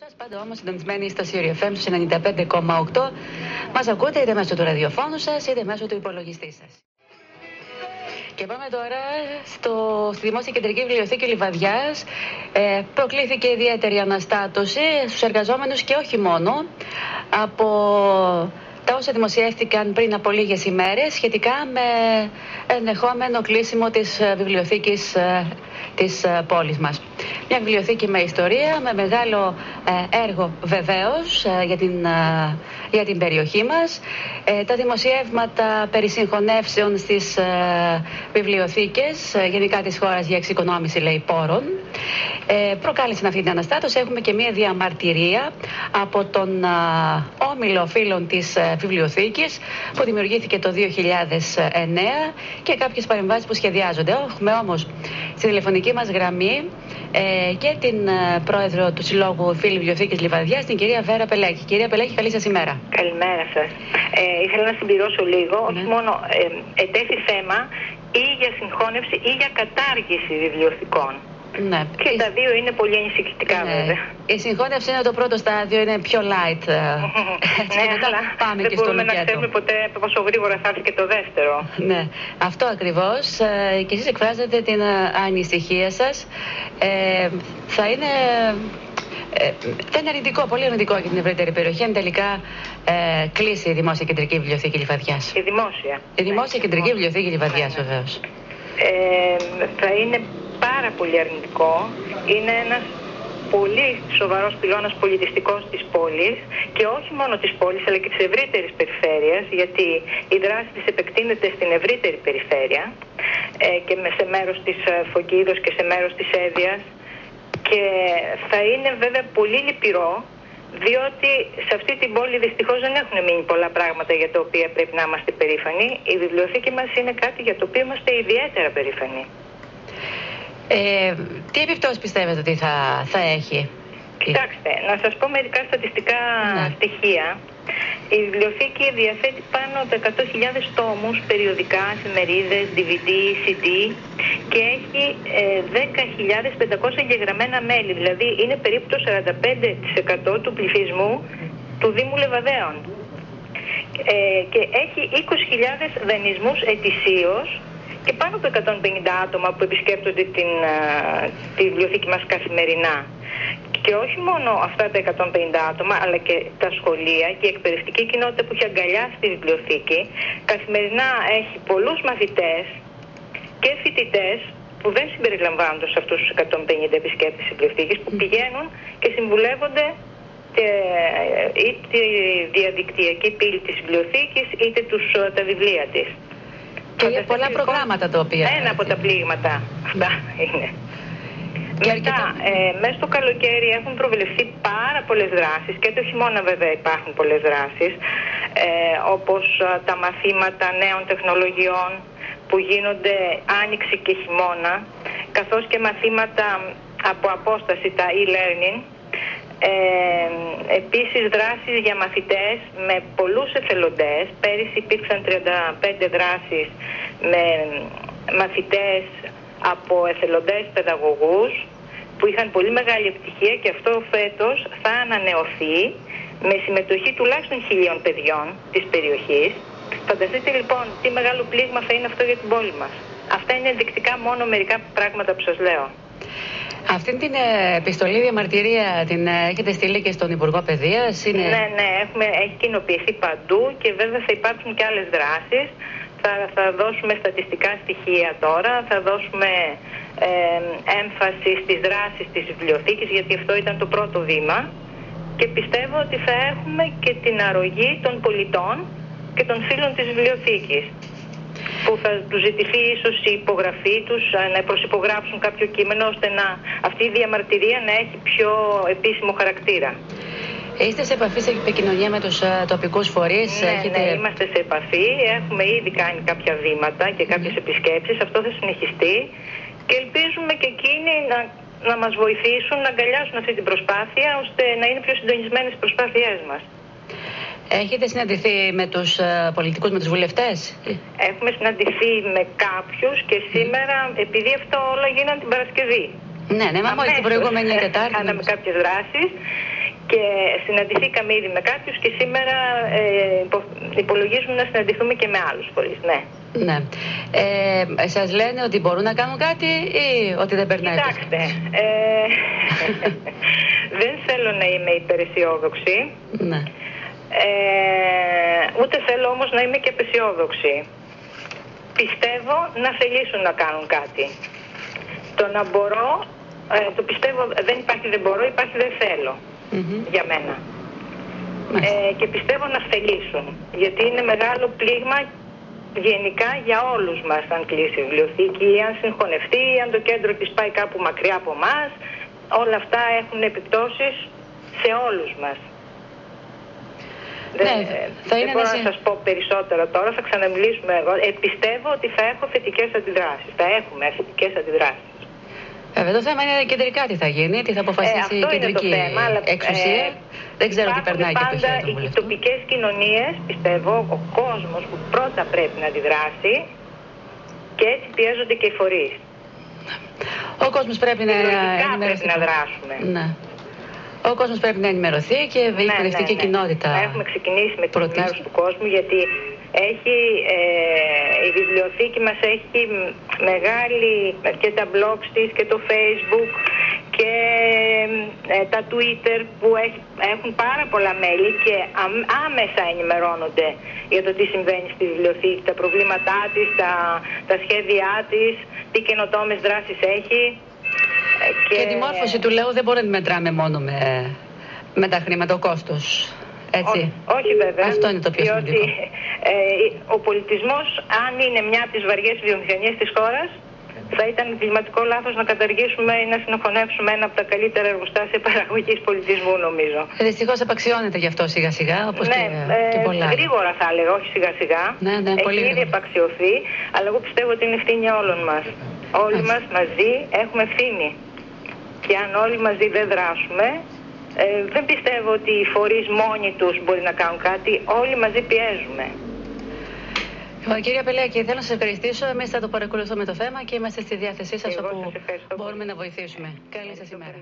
Σας πάντα όμως συντονισμένοι στο Sirius FM στους 95,8 μας ακούτε είτε μέσω του ραδιοφώνου σας είτε μέσω του υπολογιστή σας. Και πάμε τώρα στο, στη Δημόσια Κεντρική Βιβλιοθήκη Λιβαδιάς. Ε, προκλήθηκε ιδιαίτερη αναστάτωση στους εργαζόμενους και όχι μόνο από τα όσα δημοσιεύτηκαν πριν από λίγες ημέρες σχετικά με ενδεχόμενο κλείσιμο της ε, βιβλιοθήκης ε, της ε, πόλης μας. Μια βιβλιοθήκη με ιστορία, με μεγάλο έργο βεβαίως για την, για την περιοχή μας. Τα δημοσιεύματα περί συγχωνεύσεων στις βιβλιοθήκες γενικά της χώρας για εξοικονόμηση λέει πόρων ε, προκάλεσαν αυτή την αναστάτωση. Έχουμε και μία διαμαρτυρία από τον α, όμιλο φίλων της α, βιβλιοθήκης που δημιουργήθηκε το 2009 και κάποιες παρεμβάσεις που σχεδιάζονται. Έχουμε όμως στη τηλεφωνική μας γραμμή ε, και την πρόεδρο του Συλλόγου Φίλη Βιβλιοθήκης Λιβαδιάς, την κυρία Βέρα Πελέκη. Κυρία Πελέκη, καλή σας ημέρα. Καλημέρα σας. Ε, ήθελα να συμπληρώσω λίγο, Ναι. όχι μόνο ε, ετέθη θέμα ή για συγχώνευση ή για κατάργηση βιβλιοθηκών. Ναι. Και τα δύο είναι πολύ ανησυχητικά Ναι. βέβαια. Η συγχώνευση είναι το πρώτο στάδιο, είναι πιο light. ε, έτσι, ναι, και μετά αλλά πάμε δεν και στο μπορούμε να λουκέτο. ξέρουμε ποτέ πόσο γρήγορα θα έρθει και το δεύτερο. Ναι, αυτό ακριβώς ε, και εσείς εκφράζετε την ε, ανησυχία σας. Ε, θα είναι... Ε, θα είναι αρνητικό, πολύ αρνητικό για την ευρύτερη περιοχή αν τελικά ε, κλείσει η Δημόσια Κεντρική Βιβλιοθήκη Λιβαδιάς. Η δημόσια. Η Δημόσια Ναι, Κεντρική δημόσια. Βιβλιοθήκη Λιβαδιάς Ναι, ναι. βεβαίως. Ε, θα είναι πάρα πολύ αρνητικό. Είναι ένας πολύ σοβαρός πυλώνας πολιτιστικός της πόλης και όχι μόνο της πόλης αλλά και της ευρύτερης περιφέρειας γιατί η δράση της επεκτείνεται στην ευρύτερη περιφέρεια ε, και με- σε μέρος της ε, Φωκίδος και σε μέρος της Έδιας και θα είναι βέβαια πολύ λυπηρό διότι σε αυτή την πόλη δυστυχώς δεν έχουν μείνει πολλά πράγματα για τα οποία πρέπει να είμαστε περήφανοι. Η βιβλιοθήκη μας είναι κάτι για το οποίο είμαστε ιδιαίτερα περήφανοι. Ε, τι επιπτώσεις πιστεύετε ότι θα, θα έχει; Κοιτάξτε, να σας πω μερικά στατιστικά Ναι. στοιχεία. Η βιβλιοθήκη διαθέτει πάνω από 100.000 τόμους, περιοδικά, εφημερίδες, DVD, CD και έχει ε, 10.500 εγγεγραμμένα μέλη. Δηλαδή είναι περίπου το 45% του πληθυσμού του Δήμου Λεβαδέων. Ε, και έχει 20.000 δανεισμούς ετησίως και πάνω από 150 άτομα που επισκέπτονται την, α, τη βιβλιοθήκη μας καθημερινά. Και όχι μόνο αυτά τα 150 άτομα, αλλά και τα σχολεία και η εκπαιδευτική κοινότητα που έχει αγκαλιάσει τη βιβλιοθήκη, καθημερινά έχει πολλούς μαθητές και φοιτητές που δεν συμπεριλαμβάνονται σε αυτούς τους 150 επισκέπτες της βιβλιοθήκης που πηγαίνουν και συμβουλεύονται ε, είτε τη διαδικτυακή πύλη της βιβλιοθήκης είτε τους, ε, τα βιβλία της. Και για Φανταστείτε, πολλά λοιπόν, προγράμματα τα οποία... Ένα από τα πλήγματα αυτά είναι. Και Μετά, αρκετά. ε, μέσα στο καλοκαίρι έχουν προβλεφθεί πάρα πολλές δράσεις και το χειμώνα βέβαια υπάρχουν πολλές δράσεις ε, όπως α, τα μαθήματα νέων τεχνολογιών που γίνονται άνοιξη και χειμώνα καθώς και μαθήματα από απόσταση, τα e-learning ε, επίσης δράσεις για μαθητές με πολλούς εθελοντές. Πέρυσι υπήρξαν 35 δράσεις με μαθητές από εθελοντές παιδαγωγούς που είχαν πολύ μεγάλη επιτυχία και αυτό φέτος θα ανανεωθεί με συμμετοχή τουλάχιστον χιλίων παιδιών της περιοχής. Φανταστείτε λοιπόν τι μεγάλο πλήγμα θα είναι αυτό για την πόλη μας. Αυτά είναι ενδεικτικά μόνο μερικά πράγματα που σας λέω. Αυτή την ε, επιστολή διαμαρτυρία την ε, έχετε στείλει και στον Υπουργό Παιδείας; Είναι... Ναι, ναι, έχουμε, έχει κοινοποιηθεί παντού και βέβαια θα υπάρξουν και άλλες δράσεις. Θα, θα δώσουμε στατιστικά στοιχεία τώρα, θα δώσουμε ε, έμφαση στις δράσεις της βιβλιοθήκης γιατί αυτό ήταν το πρώτο βήμα και πιστεύω ότι θα έχουμε και την αρρωγή των πολιτών και των φίλων της βιβλιοθήκης που θα τους ζητηθεί ίσως η υπογραφή τους ε, να προσυπογράψουν κάποιο κείμενο ώστε να αυτή η διαμαρτυρία να έχει πιο επίσημο χαρακτήρα. Είστε σε επαφή, σε επικοινωνία με τους ε, τοπικούς φορείς. Ναι, έχετε... ναι, είμαστε σε επαφή. Έχουμε ήδη κάνει κάποια βήματα και κάποιες επισκέψεις. Αυτό θα συνεχιστεί και ελπίζουμε και εκείνοι να, να μας βοηθήσουν να αγκαλιάσουν αυτή την προσπάθεια ώστε να είναι πιο συντονισμένες οι προσπάθειές μας. Έχετε συναντηθεί με τους ε, πολιτικούς, με τους βουλευτές; Έχουμε συναντηθεί με κάποιους και σήμερα, επειδή αυτό όλα γίνανε την Παρασκευή. Ναι, ναι, μα μόλις την Αμέσως προηγούμενη Τετάρτη. Κάναμε νομίζω. κάποιες δράσεις και συναντηθήκαμε ήδη με κάποιους και σήμερα ε, υπολογίζουμε να συναντηθούμε και με άλλους φορείς, ναι. Ναι. Ε, σας λένε ότι μπορούν να κάνουν κάτι ή ότι δεν περνάει Κοιτάξτε, ε, δεν θέλω να είμαι υπεραισιόδοξη. Ναι. Ε, ούτε θέλω όμως να είμαι και απεσιόδοξη. Πιστεύω να θελήσουν να κάνουν κάτι. Το να μπορώ, ε, το πιστεύω δεν υπάρχει δεν μπορώ, υπάρχει δεν θέλω για μένα. Ε, και πιστεύω να θελήσουν, γιατί είναι μεγάλο πλήγμα γενικά για όλους μας αν κλείσει η βιβλιοθήκη, αν συγχωνευτεί, αν το κέντρο της πάει κάπου μακριά από εμά, όλα αυτά έχουν επιπτώσεις σε όλους μας. Ναι, δεν, δεν μπορώ να σας πω περισσότερα τώρα, θα ξαναμιλήσουμε εγώ. Ε, πιστεύω ότι θα έχω θετικές αντιδράσεις, θα έχουμε θετικές αντιδράσεις. Βέβαια, το θέμα είναι κεντρικά τι θα γίνει, τι θα αποφασίσει ε, η κεντρική θέμα, αλλά, εξουσία. Ε, δεν ξέρω τι περνάει και πάντα οι τοπικές κοινωνίες, πιστεύω, ο κόσμος που πρώτα πρέπει να αντιδράσει και έτσι πιέζονται και οι φορείς. Ο κόσμος πρέπει να πρέπει να δράσουμε. Ναι. Ο κόσμος πρέπει να ενημερωθεί και η ναι, εκπαιδευτική ναι, ναι. κοινότητα. Έχουμε ξεκινήσει με το μέρο του κόσμου γιατί έχει, ε, η βιβλιοθήκη μας έχει μεγάλη και τα blogs της και το facebook και ε, τα twitter που έχουν πάρα πολλά μέλη και άμεσα ενημερώνονται για το τι συμβαίνει στη βιβλιοθήκη, τα προβλήματά της, τα, τα σχέδιά της, τι καινοτόμες δράσεις έχει. Ε, και... και τη μόρφωση του λέω δεν μπορεί να μετράμε μόνο με, με τα χρήματα, ο κόστος. Έτσι. όχι βέβαια. Αυτό είναι το πιο σημαντικό. Ε, ο πολιτισμός, αν είναι μια από τις βαριές βιομηχανίες της χώρας, θα ήταν κλιματικό λάθος να καταργήσουμε ή να συνοχωνεύσουμε ένα από τα καλύτερα εργοστάσια παραγωγής πολιτισμού, νομίζω. Ε, Δυστυχώς απαξιώνεται γι' αυτό σιγά σιγά, όπως ναι, και, ε, και πολλά. Γρήγορα θα έλεγα, όχι σιγά σιγά. Ναι, ναι, Έχει πολύ ήδη επαξιωθεί, αλλά εγώ πιστεύω ότι είναι ευθύνη όλων μας. Όλοι μας μαζί έχουμε ευθύνη. Και αν όλοι μαζί δεν δράσουμε, ε, δεν πιστεύω ότι οι φορείς μόνοι τους μπορεί να κάνουν κάτι. Όλοι μαζί πιέζουμε. Λοιπόν, κυρία Πελέακη, θέλω να σας ευχαριστήσω. Εμείς θα το παρακολουθούμε το θέμα και είμαστε στη διάθεσή σας όπου μπορούμε να βοηθήσουμε. Καλή σας ημέρα.